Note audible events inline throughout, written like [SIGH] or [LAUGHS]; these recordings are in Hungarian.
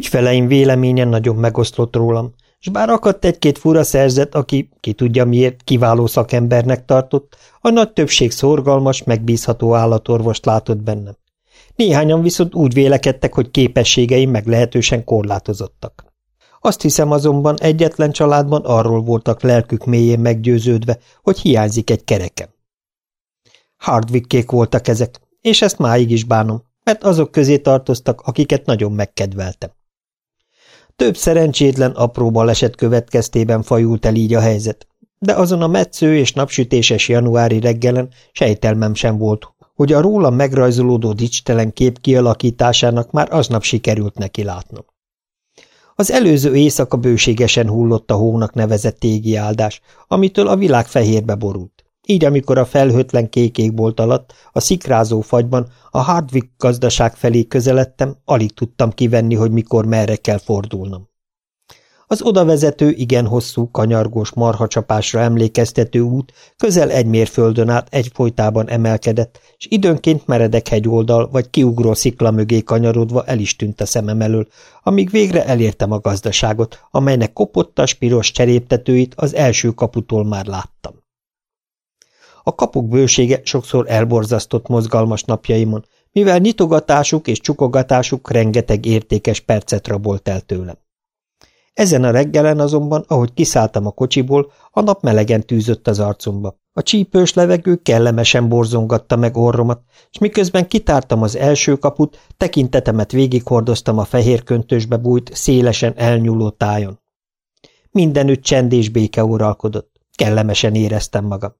Ügyfeleim véleményen nagyon megoszlott rólam, és bár akadt egy-két fura szerzet, aki, ki tudja miért, kiváló szakembernek tartott, a nagy többség szorgalmas, megbízható állatorvost látott bennem. Néhányan viszont úgy vélekedtek, hogy képességeim meglehetősen korlátozottak. Azt hiszem azonban egyetlen családban arról voltak lelkük mélyén meggyőződve, hogy hiányzik egy kerekem. Hardwickék voltak ezek, és ezt máig is bánom, mert azok közé tartoztak, akiket nagyon megkedveltem. Több szerencsétlen apró baleset következtében fajult el így a helyzet, de azon a metsző és napsütéses januári reggelen sejtelmem sem volt, hogy a rólam megrajzolódó dicstelen kép kialakításának már aznap sikerült neki látnom. Az előző éjszaka bőségesen hullott a hónak nevezett tégi áldás, amitől a világ fehérbe borult. Így, amikor a felhőtlen kékékbolt alatt, a szikrázó fagyban, a Hardwick gazdaság felé közeledtem, alig tudtam kivenni, hogy mikor merre kell fordulnom. Az odavezető, igen hosszú, kanyargós marhacsapásra emlékeztető út közel egy mérföldön át egyfolytában emelkedett, és időnként meredek hegyoldal vagy kiugró szikla mögé kanyarodva el is tűnt a szemem elől, amíg végre elértem a gazdaságot, amelynek kopottas piros cseréptetőit az első kaputól már láttam. A kapuk bősége sokszor elborzasztott mozgalmas napjaimon, mivel nyitogatásuk és csukogatásuk rengeteg értékes percet rabolt el tőlem. Ezen a reggelen azonban, ahogy kiszálltam a kocsiból, a nap melegen tűzött az arcomba. A csípős levegő kellemesen borzongatta meg orromat, és miközben kitártam az első kaput, tekintetemet végighordoztam a fehér köntösbe bújt, szélesen elnyúló tájon. Mindenütt csend és béke uralkodott. Kellemesen éreztem magam.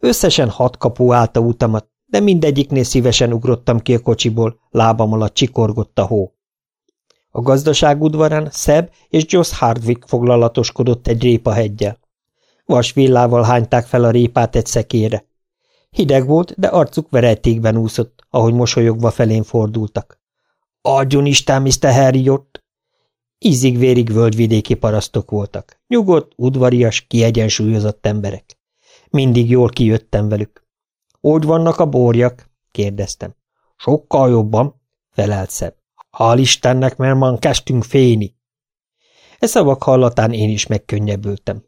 Összesen hat kapu állta utamat, de mindegyiknél szívesen ugrottam ki a kocsiból, lábam alatt csikorgott a hó. A gazdaság udvarán Szeb és Joss Hardwick foglalatoskodott egy répaheggyel. Vas villával hányták fel a répát egy szekére. Hideg volt, de arcuk verejtékben úszott, ahogy mosolyogva felén fordultak. – Adjon Isten, Mr. Harriot! Ízig-vérig völgyvidéki parasztok voltak. Nyugodt, udvarias, kiegyensúlyozott emberek. Mindig jól kijöttem velük. – Úgy vannak a borjak? – kérdeztem. – Sokkal jobban – felelt Szebb. Hál' Istennek, mert man kezdtünk féni. E szavak hallatán én is megkönnyebbültem.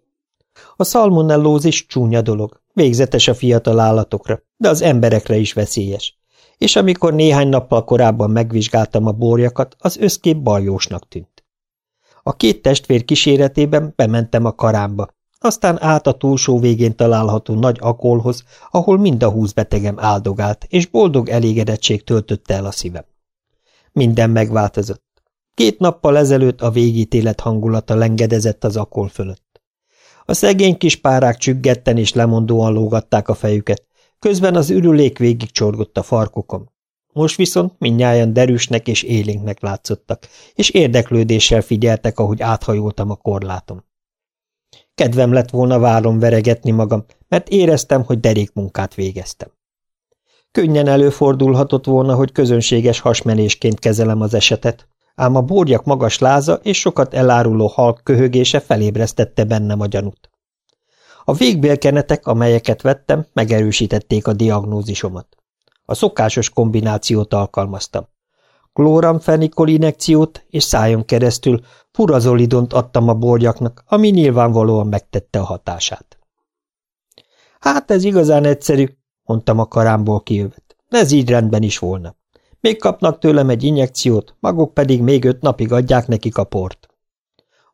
A szalmonellózis csúnya dolog, végzetes a fiatal állatokra, de az emberekre is veszélyes. És amikor néhány nappal korábban megvizsgáltam a borjakat, az összkép baljósnak tűnt. A két testvér kíséretében bementem a karámba, aztán át a túlsó végén található nagy akolhoz, ahol mind a húsz betegem áldogált, és boldog elégedettség töltötte el a szívem. Minden megváltozott. Két nappal ezelőtt a végítélet hangulata lengedezett az akol fölött. A szegény kis párák csüggetten és lemondóan lógatták a fejüket, közben az ürülék végig csorgott a farkukon. Most viszont mindnyájan derűsnek és élénknek látszottak, és érdeklődéssel figyeltek, ahogy áthajoltam a korlátom. Kedvem lett volna vállom veregetni magam, mert éreztem, hogy derékmunkát végeztem. Könnyen előfordulhatott volna, hogy közönséges hasmenésként kezelem az esetet, ám a borjak magas láza és sokat eláruló halk köhögése felébresztette bennem a gyanút. A végbélkenetek, amelyeket vettem, megerősítették a diagnózisomat. A szokásos kombinációt alkalmaztam. Klóramfenikol inekciót és szájon keresztül furazolidont adtam a borjaknak, ami nyilvánvalóan megtette a hatását. Hát ez igazán egyszerű, mondtam a karámból kijövett. Ez így rendben is volna. Még kapnak tőlem egy injekciót, maguk pedig még öt napig adják nekik a port.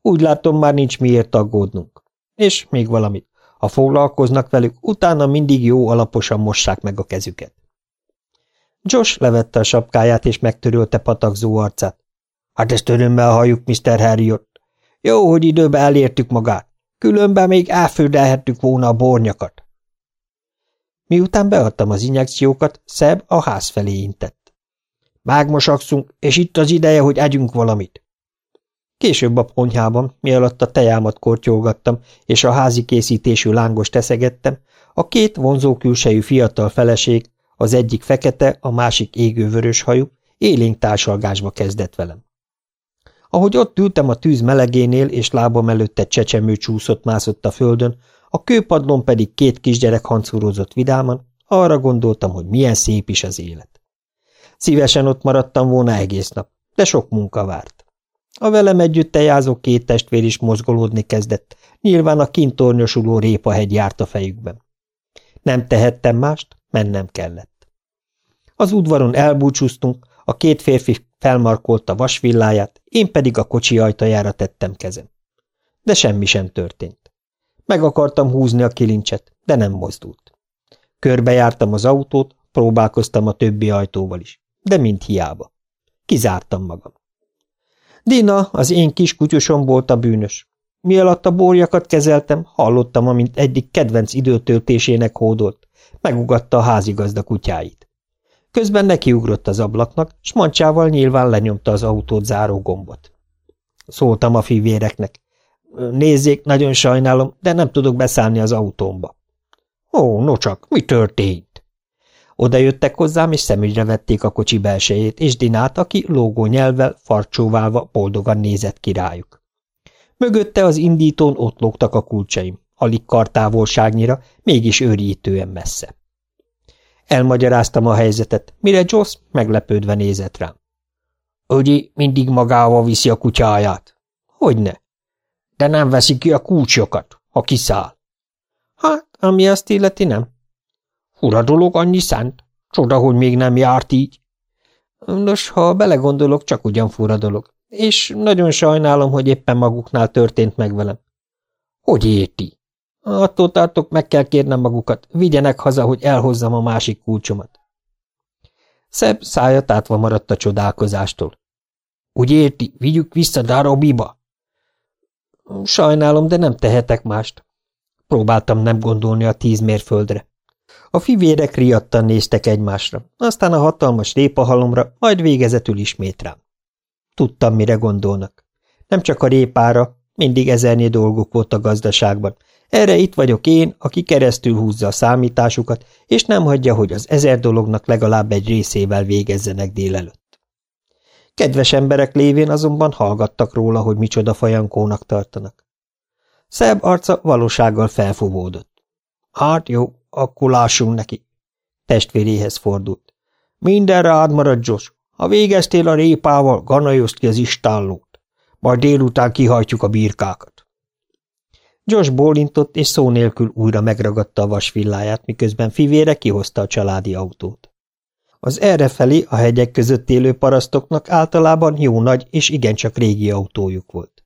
Úgy látom, már nincs miért aggódnunk. És még valamit. Ha foglalkoznak velük, utána mindig jó alaposan mossák meg a kezüket. Josh levette a sapkáját és megtörölte patakzó arcát. Hát ezt örömmel halljuk, Mr. Harriot. Jó, hogy időbe elértük magát. Különben még elföldelhettük volna a bornyakat. Miután beadtam az injekciókat, Szeb a ház felé intett. Mágmosakszunk, és itt az ideje, hogy együnk valamit. Később a ponyhában, mi alatt a tejámat kortyolgattam, és a házi készítésű lángos teszegettem, a két vonzó külsejű fiatal feleség, az egyik fekete, a másik égővörös hajú, élénk társalgásba kezdett velem. Ahogy ott ültem a tűz melegénél, és lábam előtt egy csecsemő csúszott-mászott a földön, a kőpadlon pedig két kisgyerek hancúrozott vidáman, arra gondoltam, hogy milyen szép is az élet. Szívesen ott maradtam volna egész nap, de sok munka várt. A velem együtt tejázó két testvér is mozgolódni kezdett, nyilván a kintornyosuló répahegy járt a fejükben. Nem tehettem mást, mennem kellett. Az udvaron elbúcsúztunk, a két férfi felmarkolta vasvilláját, én pedig a kocsi ajtajára tettem kezem. De semmi sem történt. Meg akartam húzni a kilincset, de nem mozdult. Körbejártam az autót, próbálkoztam a többi ajtóval is, de mind hiába. Kizártam magam. Dina, az én kis kutyusom volt a bűnös. Mi alatt a borjakat kezeltem, hallottam, amint egyik kedvenc időtöltésének hódolt. Megugatta a házigazda kutyáit. Közben nekiugrott az ablaknak, s mancsával nyilván lenyomta az autót záró gombot. Szóltam a fivéreknek. Nézzék, nagyon sajnálom, de nem tudok beszállni az autómba. Ó, no csak, mi történt? Oda jöttek hozzám, és szemügyre vették a kocsi belsejét, és Dinát, aki lógó nyelvvel, farcsóválva boldogan nézett királyuk. Mögötte az indítón ott lógtak a kulcsaim, alig kartávolságnyira, mégis őrítően messze. Elmagyaráztam a helyzetet, mire Joss meglepődve nézett rám. Ögyi mindig magával viszi a kutyáját. Hogyne? De nem veszi ki a kulcsokat, ha kiszáll. Hát, ami azt illeti, nem. Fura dolog annyi szent. Csoda, hogy még nem járt így. Nos, ha belegondolok, csak ugyan fura dolog. És nagyon sajnálom, hogy éppen maguknál történt meg velem. Hogy érti? Attól tartok, meg kell kérnem magukat, vigyenek haza, hogy elhozzam a másik kulcsomat. Szebb szája tátva maradt a csodálkozástól. Úgy érti, vigyük vissza Darobiba? Sajnálom, de nem tehetek mást. Próbáltam nem gondolni a tíz mérföldre. A fivérek riadtan néztek egymásra, aztán a hatalmas répahalomra, majd végezetül ismét rám. Tudtam, mire gondolnak. Nem csak a répára, mindig ezernyi dolguk volt a gazdaságban. Erre itt vagyok én, aki keresztül húzza a számításukat, és nem hagyja, hogy az ezer dolognak legalább egy részével végezzenek délelőtt. Kedves emberek lévén azonban hallgattak róla, hogy micsoda fajankónak tartanak. Szebb arca valósággal felfúvódott. Hát jó, akkor lássunk neki. Testvéréhez fordult. Minden rád marad, Josh. Ha végeztél a répával, ganajozd ki az istállót. Majd délután kihajtjuk a birkákat. Josh bólintott, és szó nélkül újra megragadta a vasvilláját, miközben fivére kihozta a családi autót. Az errefelé a hegyek között élő parasztoknak általában jó nagy és igencsak régi autójuk volt.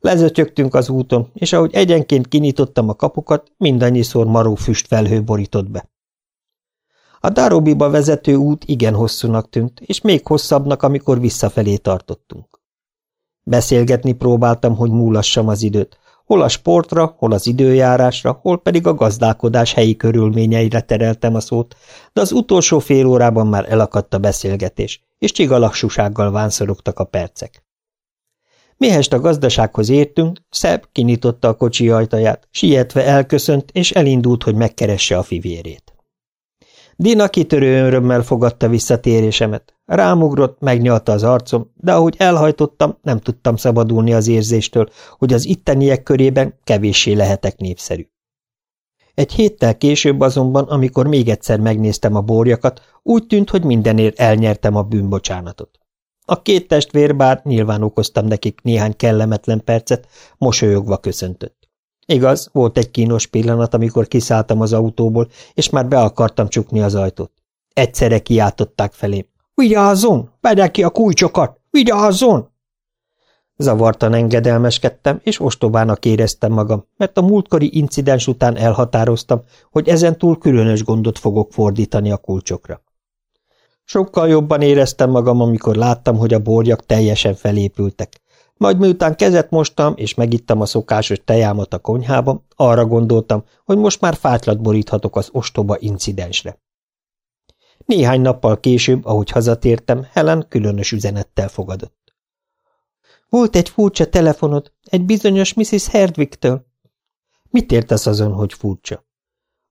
Lezötyögtünk az úton, és ahogy egyenként kinyitottam a kapukat, mindannyiszor maró füst felhő borított be. A Darobiba vezető út igen hosszúnak tűnt, és még hosszabbnak, amikor visszafelé tartottunk. Beszélgetni próbáltam, hogy múlassam az időt, hol a sportra, hol az időjárásra, hol pedig a gazdálkodás helyi körülményeire tereltem a szót, de az utolsó fél órában már elakadt a beszélgetés, és csigalassúsággal vánszorogtak a percek. Mihest a gazdasághoz értünk, Szebb kinyitotta a kocsi ajtaját, sietve elköszönt, és elindult, hogy megkeresse a fivérét. Dina kitörő örömmel fogadta visszatérésemet. Rámugrott, megnyalta az arcom, de ahogy elhajtottam, nem tudtam szabadulni az érzéstől, hogy az itteniek körében kevéssé lehetek népszerű. Egy héttel később azonban, amikor még egyszer megnéztem a borjakat, úgy tűnt, hogy mindenért elnyertem a bűnbocsánatot. A két testvér bár nyilván okoztam nekik néhány kellemetlen percet, mosolyogva köszöntött. Igaz, volt egy kínos pillanat, amikor kiszálltam az autóból, és már be akartam csukni az ajtót. Egyszerre kiáltották felém. Vigyázzon! Vegye ki a kulcsokat! Vigyázzon! Zavartan engedelmeskedtem, és ostobának éreztem magam, mert a múltkori incidens után elhatároztam, hogy ezentúl különös gondot fogok fordítani a kulcsokra. Sokkal jobban éreztem magam, amikor láttam, hogy a borjak teljesen felépültek. Majd miután kezet mostam, és megittam a szokásos tejámat a konyhában, arra gondoltam, hogy most már fátlat boríthatok az ostoba incidensre. Néhány nappal később, ahogy hazatértem, Helen különös üzenettel fogadott. Volt egy furcsa telefonod, egy bizonyos Mrs. Herdwicktől. Mit értesz azon, hogy furcsa?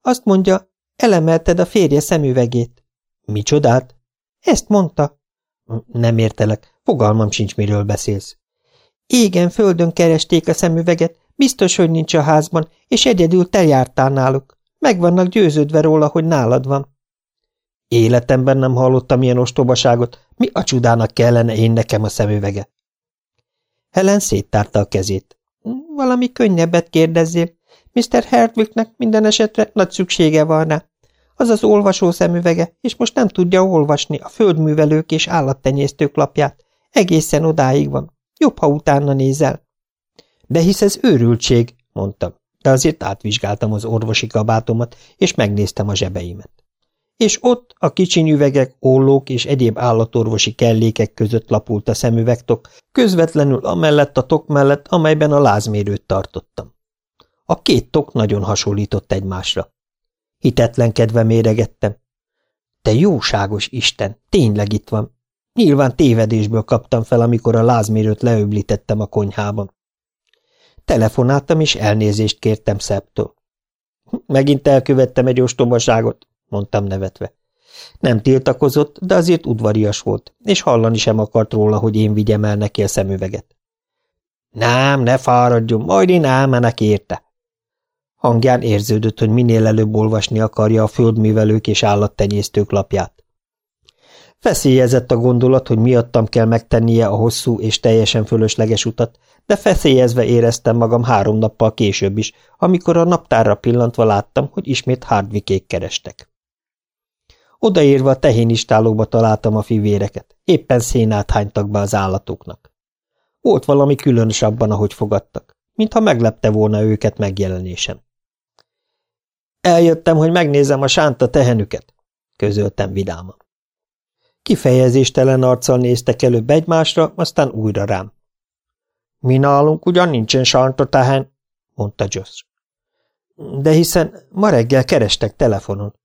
Azt mondja, elemelted a férje szemüvegét. Micsodát? Ezt mondta. Nem értelek, fogalmam sincs, miről beszélsz. Égen földön keresték a szemüveget, biztos, hogy nincs a házban, és egyedül te jártál náluk. Meg vannak győződve róla, hogy nálad van. Életemben nem hallottam ilyen ostobaságot, mi a csudának kellene én nekem a szemüvege? Helen széttárta a kezét. Valami könnyebbet kérdezzél. Mr. Herdwicknek minden esetre nagy szüksége van rá. Az az olvasó szemüvege, és most nem tudja olvasni a földművelők és állattenyésztők lapját. Egészen odáig van. Jobb, ha utána nézel. De hisz ez őrültség, mondtam, de azért átvizsgáltam az orvosi kabátomat, és megnéztem a zsebeimet. És ott a kicsiny üvegek, ollók és egyéb állatorvosi kellékek között lapult a szemüvegtok, közvetlenül amellett a tok mellett, amelyben a lázmérőt tartottam. A két tok nagyon hasonlított egymásra. Hitetlenkedve méregettem. Te jóságos Isten, tényleg itt van. Nyilván tévedésből kaptam fel, amikor a lázmérőt leöblítettem a konyhában. Telefonáltam, és elnézést kértem Szeptől. Megint elkövettem egy ostobaságot, mondtam nevetve. Nem tiltakozott, de azért udvarias volt, és hallani sem akart róla, hogy én vigyem el neki a szemüveget. Nem, ne fáradjon, majd én elmenek érte. Hangján érződött, hogy minél előbb olvasni akarja a földművelők és állattenyésztők lapját. Feszélyezett a gondolat, hogy miattam kell megtennie a hosszú és teljesen fölösleges utat, de feszélyezve éreztem magam három nappal később is, amikor a naptárra pillantva láttam, hogy ismét hardvikék kerestek. Odaérve a tehénistálóba találtam a fivéreket, éppen szénát hánytak be az állatoknak. Volt valami különös abban, ahogy fogadtak, mintha meglepte volna őket megjelenésem. Eljöttem, hogy megnézem a sánta tehenüket, közöltem vidáman. Kifejezéstelen arccal néztek előbb egymásra, aztán újra rám. Mi nálunk ugyan nincsen sánta tehen, mondta Josh. De hiszen ma reggel kerestek telefonon.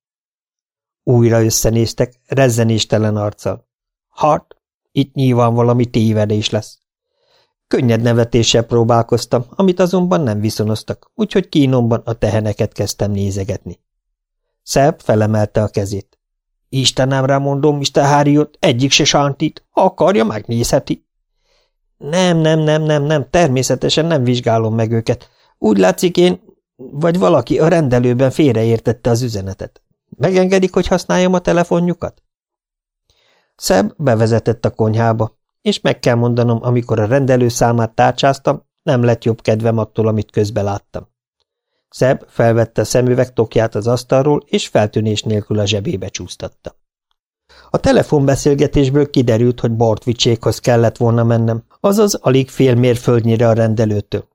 Újra összenéztek, rezzenéstelen arccal. Hát, itt nyilván valami tévedés lesz. Könnyed nevetéssel próbálkoztam, amit azonban nem viszonoztak, úgyhogy kínomban a teheneket kezdtem nézegetni. Szebb felemelte a kezét. Istenemre mondom, Mr. Harriot, egyik se sántit, ha akarja, megnézheti. Nem, nem, nem, nem, nem, természetesen nem vizsgálom meg őket. Úgy látszik én, vagy valaki a rendelőben félreértette az üzenetet. Megengedik, hogy használjam a telefonjukat? Szebb bevezetett a konyhába, és meg kell mondanom, amikor a rendelő számát tárcsáztam, nem lett jobb kedvem attól, amit közbe láttam. Szebb felvette a szemüveg tokját az asztalról, és feltűnés nélkül a zsebébe csúsztatta. A telefonbeszélgetésből kiderült, hogy Bartvicsékhoz kellett volna mennem, azaz alig fél mérföldnyire a rendelőtől.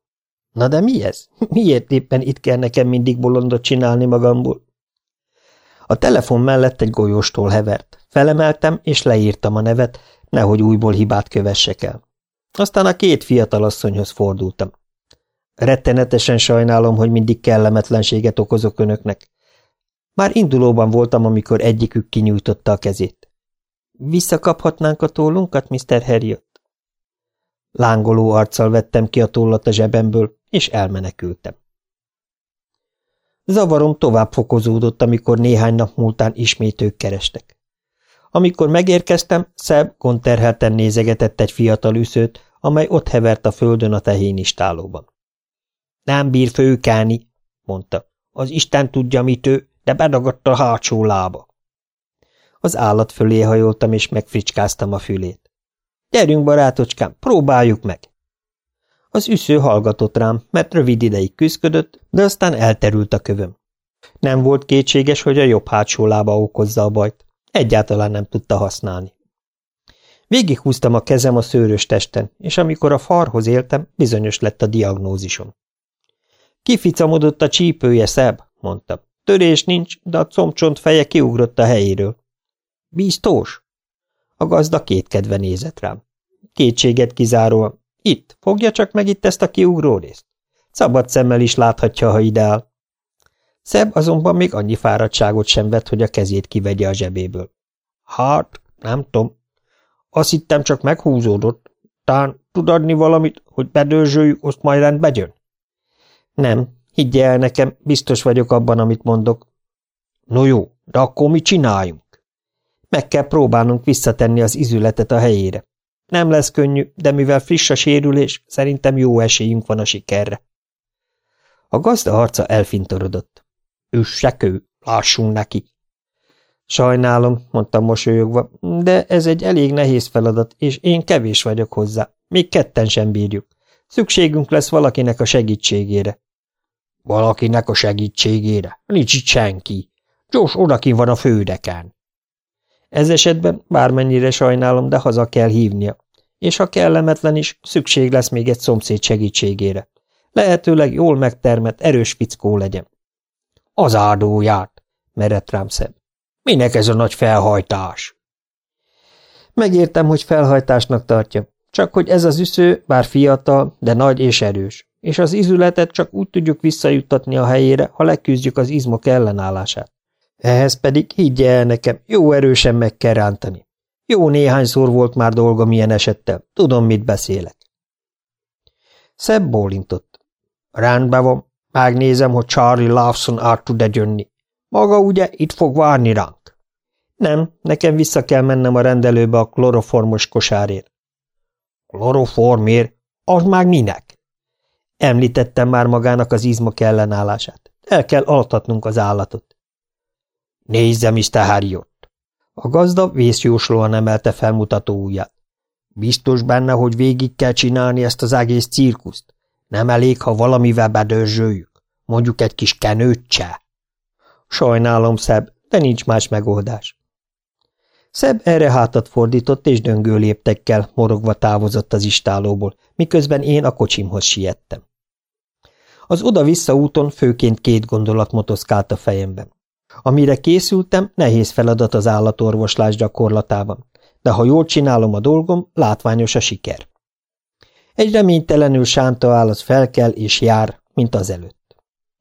Na de mi ez? [LAUGHS] Miért éppen itt kell nekem mindig bolondot csinálni magamból? A telefon mellett egy golyóstól hevert. Felemeltem, és leírtam a nevet, nehogy újból hibát kövessek el. Aztán a két fiatalasszonyhoz fordultam. Rettenetesen sajnálom, hogy mindig kellemetlenséget okozok önöknek. Már indulóban voltam, amikor egyikük kinyújtotta a kezét. Visszakaphatnánk a tollunkat, Mr. Harriot? Lángoló arccal vettem ki a tollat a zsebemből, és elmenekültem. Zavarom tovább fokozódott, amikor néhány nap múltán ismét ők kerestek. Amikor megérkeztem, Szebb konterhelten nézegetett egy fiatal üszőt, amely ott hevert a földön a tehénistálóban. Nem bír főkelni, mondta. Az Isten tudja, mit ő, de bedagadt a hátsó lába. Az állat fölé hajoltam, és megfricskáztam a fülét. Gyerünk, barátocskám, próbáljuk meg! Az üsző hallgatott rám, mert rövid ideig küzdködött, de aztán elterült a kövöm. Nem volt kétséges, hogy a jobb hátsó lába okozza a bajt. Egyáltalán nem tudta használni. Végighúztam a kezem a szőrös testen, és amikor a farhoz éltem, bizonyos lett a diagnózisom. Kificamodott a csípője, szebb, mondta. Törés nincs, de a combcsont feje kiugrott a helyéről. Biztos? A gazda kétkedve nézett rám. Kétséget kizáróan. Itt, fogja csak meg itt ezt a kiugró részt. Szabad szemmel is láthatja, ha ideál. Szebb azonban még annyi fáradtságot sem vett, hogy a kezét kivegye a zsebéből. Hát, nem tudom. Azt hittem, csak meghúzódott. Tán tud adni valamit, hogy bedőzsöljük, azt majd rendbe jön? Nem, higgye el nekem, biztos vagyok abban, amit mondok. No jó, de akkor mi csináljunk? Meg kell próbálnunk visszatenni az izületet a helyére. Nem lesz könnyű, de mivel friss a sérülés, szerintem jó esélyünk van a sikerre. A gazda arca elfintorodott. Üssek lássunk neki. Sajnálom, mondtam mosolyogva, de ez egy elég nehéz feladat, és én kevés vagyok hozzá. Még ketten sem bírjuk. Szükségünk lesz valakinek a segítségére. Valakinek a segítségére? Nincs itt senki. Gyors odakin van a fődeken. Ez esetben bármennyire sajnálom, de haza kell hívnia. És ha kellemetlen is, szükség lesz még egy szomszéd segítségére. Lehetőleg jól megtermett, erős fickó legyen. Az áldóját, merett rám szem. Minek ez a nagy felhajtás? Megértem, hogy felhajtásnak tartja, csak hogy ez az üsző, bár fiatal, de nagy és erős, és az izületet csak úgy tudjuk visszajuttatni a helyére, ha leküzdjük az izmok ellenállását. Ehhez pedig higgye el nekem, jó erősen meg kell rántani. Jó néhányszor volt már dolgom ilyen esettel, tudom, mit beszélek. Szebb bólintott. Rendben van, megnézem, hogy Charlie Lawson át tud-e jönni. Maga ugye itt fog várni ránk? Nem, nekem vissza kell mennem a rendelőbe a kloroformos kosárért. Kloroformért? Az már minek? Említettem már magának az izmok ellenállását. El kell altatnunk az állatot. Nézze, Mr. Harriot! A gazda vészjóslóan emelte felmutató ujját. Biztos benne, hogy végig kell csinálni ezt az egész cirkuszt? Nem elég, ha valamivel bedörzsöljük? Mondjuk egy kis kenőccse? Sajnálom, Szebb, de nincs más megoldás. Szebb erre hátat fordított, és döngő léptekkel morogva távozott az istálóból, miközben én a kocsimhoz siettem. Az oda-vissza úton főként két gondolat motoszkált a fejemben. Amire készültem, nehéz feladat az állatorvoslás gyakorlatában, de ha jól csinálom a dolgom, látványos a siker. Egy reménytelenül sánta állat felkel és jár, mint az előtt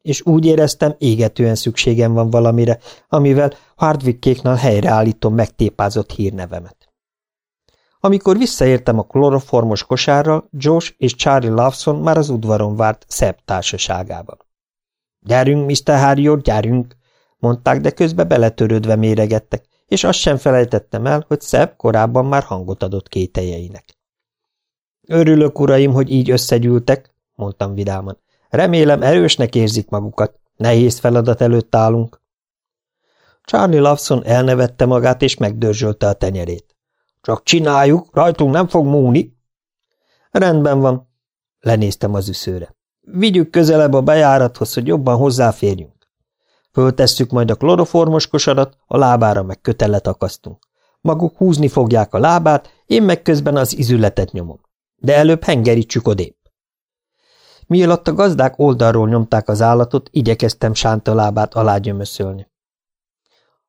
és úgy éreztem, égetően szükségem van valamire, amivel Hardwickéknál helyreállítom megtépázott hírnevemet. Amikor visszaértem a kloroformos kosárral, Josh és Charlie Lawson már az udvaron várt szebb társaságában. – Gyerünk, Mr. Harriot, gyerünk! – mondták, de közben beletörődve méregettek, és azt sem felejtettem el, hogy Szebb korábban már hangot adott kételjeinek. – Örülök, uraim, hogy így összegyűltek – mondtam vidáman. Remélem erősnek érzik magukat. Nehéz feladat előtt állunk. Charlie Lawson elnevette magát, és megdörzsölte a tenyerét. Csak csináljuk, rajtunk nem fog múni. Rendben van. Lenéztem az üszőre. Vigyük közelebb a bejárathoz, hogy jobban hozzáférjünk. Föltesszük majd a kloroformos kosarat, a lábára meg kötelet akasztunk. Maguk húzni fogják a lábát, én meg közben az izületet nyomom. De előbb hengerítsük odébb. Mielőtt a gazdák oldalról nyomták az állatot, igyekeztem sánta lábát alágyömöszölni.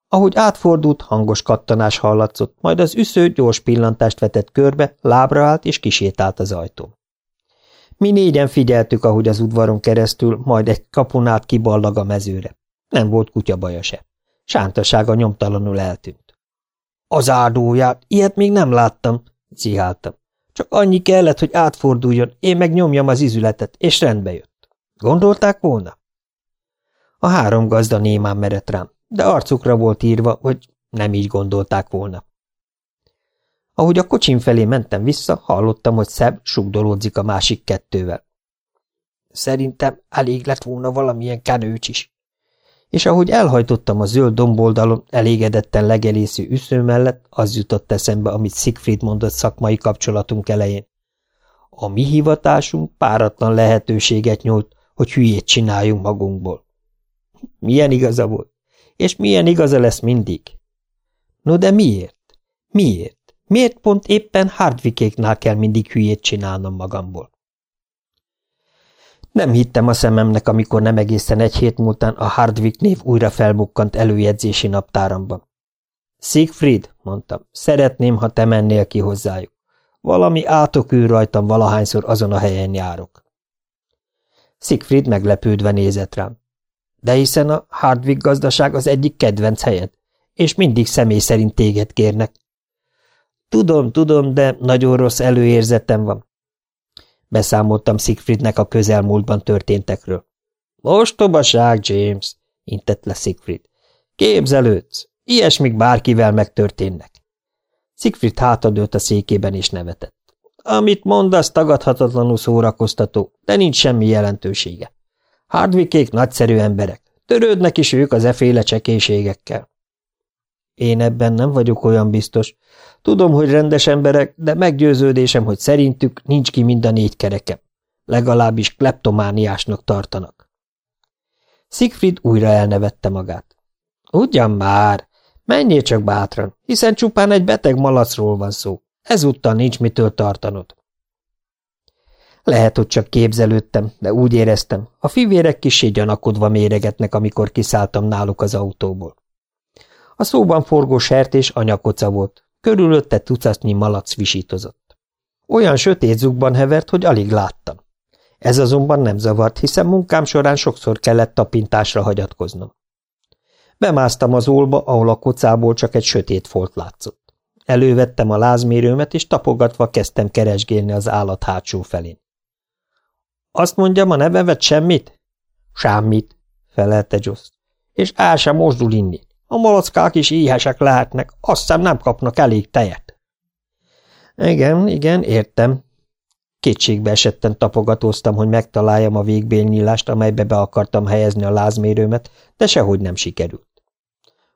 Ahogy átfordult, hangos kattanás hallatszott, majd az üsző gyors pillantást vetett körbe, lábra állt és kisétált az ajtón. Mi négyen figyeltük, ahogy az udvaron keresztül, majd egy kapunát kiballag a mezőre. Nem volt kutyabaja se. Sántasága nyomtalanul eltűnt. Az áldóját, ilyet még nem láttam, ciháltam. Csak annyi kellett, hogy átforduljon, én meg nyomjam az izületet, és rendbe jött. Gondolták volna? A három gazda némán merett rám, de arcukra volt írva, hogy nem így gondolták volna. Ahogy a kocsim felé mentem vissza, hallottam, hogy Szebb sugdolódzik a másik kettővel. Szerintem elég lett volna valamilyen kenőcs is és ahogy elhajtottam a zöld domboldalon elégedetten legelésző üsző mellett, az jutott eszembe, amit Siegfried mondott szakmai kapcsolatunk elején. A mi hivatásunk páratlan lehetőséget nyújt, hogy hülyét csináljunk magunkból. Milyen igaza volt? És milyen igaza lesz mindig? No de miért? Miért? Miért pont éppen Hardwickéknál kell mindig hülyét csinálnom magamból? Nem hittem a szememnek, amikor nem egészen egy hét múltán a Hardwick név újra felbukkant előjegyzési naptáramban. Siegfried, mondtam, szeretném, ha te mennél ki hozzájuk. Valami átokül rajtam valahányszor azon a helyen járok. Siegfried meglepődve nézett rám. De hiszen a Hardwick gazdaság az egyik kedvenc helyed, és mindig személy szerint téged kérnek. Tudom, tudom, de nagyon rossz előérzetem van. Beszámoltam Siegfriednek a közelmúltban történtekről. Ostobaság, James, intett le Siegfried. Képzelődsz, ilyesmik bárkivel megtörténnek. Siegfried hátadőlt a székében és nevetett. Amit mondasz, tagadhatatlanul szórakoztató, de nincs semmi jelentősége. Hardwickék nagyszerű emberek, törődnek is ők az eféle csekéségekkel. Én ebben nem vagyok olyan biztos. Tudom, hogy rendes emberek, de meggyőződésem, hogy szerintük nincs ki mind a négy kerekem. Legalábbis kleptomániásnak tartanak. Siegfried újra elnevette magát. Ugyan már, menjél csak bátran, hiszen csupán egy beteg malacról van szó. Ezúttal nincs mitől tartanod. Lehet, hogy csak képzelődtem, de úgy éreztem, a fivérek kisé gyanakodva méregetnek, amikor kiszálltam náluk az autóból. A szóban forgó sertés anyakoca volt, körülötte tucatnyi malac visítozott. Olyan sötét zugban hevert, hogy alig láttam. Ez azonban nem zavart, hiszen munkám során sokszor kellett tapintásra hagyatkoznom. Bemásztam az ólba, ahol a kocából csak egy sötét folt látszott. Elővettem a lázmérőmet, és tapogatva kezdtem keresgélni az állat hátsó felén. Azt mondjam, a nevemet semmit? Semmit, felelte Joss. És el sem mozdul inni. A malackák is éhesek lehetnek, azt hiszem nem kapnak elég tejet. Igen, igen, értem. Kétségbe esetten tapogatóztam, hogy megtaláljam a végbélnyílást, amelybe be akartam helyezni a lázmérőmet, de sehogy nem sikerült.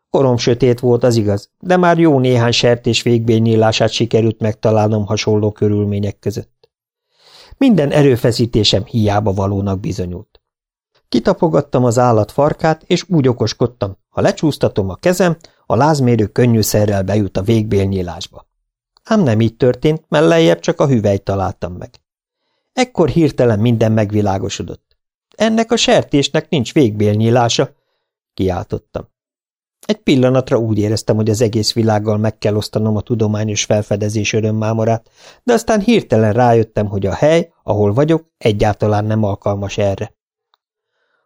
Korom sötét volt, az igaz, de már jó néhány sertés végbélnyílását sikerült megtalálnom hasonló körülmények között. Minden erőfeszítésem hiába valónak bizonyult. Kitapogattam az állat farkát, és úgy okoskodtam, ha lecsúsztatom a kezem, a lázmérő könnyűszerrel bejut a végbélnyílásba. Ám nem így történt, mert lejjebb csak a hüvelyt találtam meg. Ekkor hirtelen minden megvilágosodott. Ennek a sertésnek nincs végbélnyílása, kiáltottam. Egy pillanatra úgy éreztem, hogy az egész világgal meg kell osztanom a tudományos felfedezés örömmámorát, de aztán hirtelen rájöttem, hogy a hely, ahol vagyok, egyáltalán nem alkalmas erre.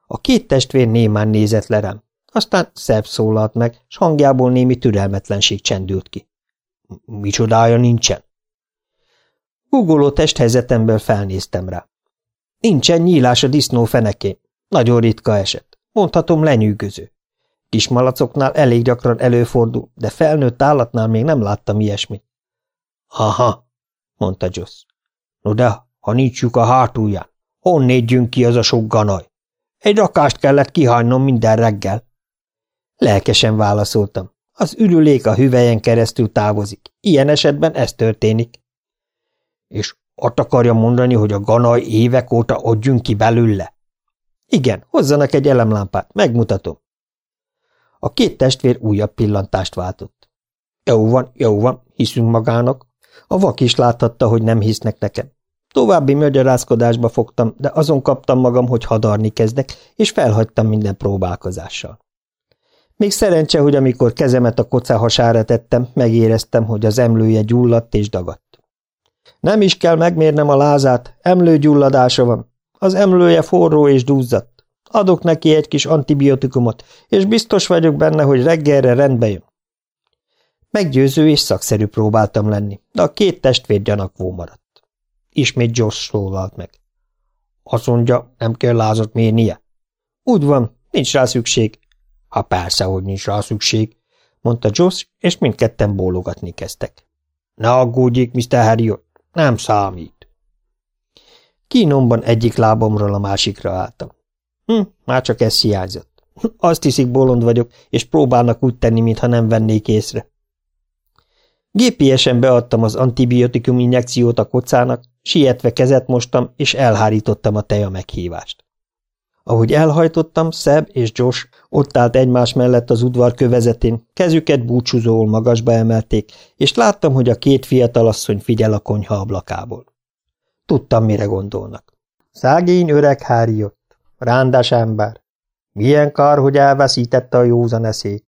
A két testvér némán nézett le rám. Aztán szebb szólalt meg, s hangjából némi türelmetlenség csendült ki. – Micsodája nincsen? Gugoló testhelyzetemből felnéztem rá. Nincsen nyílás a disznó fenekén. Nagyon ritka eset. Mondhatom lenyűgöző. Kismalacoknál elég gyakran előfordul, de felnőtt állatnál még nem láttam ilyesmit. Aha, mondta Joss. No de, ha nincs lyuk a hátulján, honnét jön ki az a sok ganaj? Egy rakást kellett kihánynom minden reggel. Lelkesen válaszoltam. Az ürülék a hüvelyen keresztül távozik. Ilyen esetben ez történik. És ott akarja mondani, hogy a ganaj évek óta jön ki belőle? Igen, hozzanak egy elemlámpát, megmutatom. A két testvér újabb pillantást váltott. Jó van, jó van, hiszünk magának. A vak is láthatta, hogy nem hisznek nekem. További magyarázkodásba fogtam, de azon kaptam magam, hogy hadarni kezdek, és felhagytam minden próbálkozással. Még szerencse, hogy amikor kezemet a kocá hasára tettem, megéreztem, hogy az emlője gyulladt és dagadt. Nem is kell megmérnem a lázát, emlőgyulladása van. Az emlője forró és duzzadt. Adok neki egy kis antibiotikumot, és biztos vagyok benne, hogy reggelre rendbe jön. Meggyőző és szakszerű próbáltam lenni, de a két testvér gyanakvó maradt. Ismét Josh szólalt meg. Azt mondja, nem kell lázat mérnie. Úgy van, nincs rá szükség. Ha persze, hogy nincs rá szükség, mondta Josh, és mindketten bólogatni kezdtek. Ne aggódjék, Mr. Harriot, nem számít. Kínomban egyik lábomról a másikra álltam. Hm, már csak ez hiányzott. [LAUGHS] Azt hiszik, bolond vagyok, és próbálnak úgy tenni, mintha nem vennék észre. Gépiesen beadtam az antibiotikum injekciót a kocának, sietve kezet mostam, és elhárítottam a teja meghívást. Ahogy elhajtottam, Szeb és Josh ott állt egymás mellett az udvar kövezetén, kezüket búcsúzóul magasba emelték, és láttam, hogy a két fiatalasszony figyel a konyha ablakából. Tudtam, mire gondolnak. Szágény öreg háriott. Rándás ember. Milyen kár, hogy elveszítette a józan eszét.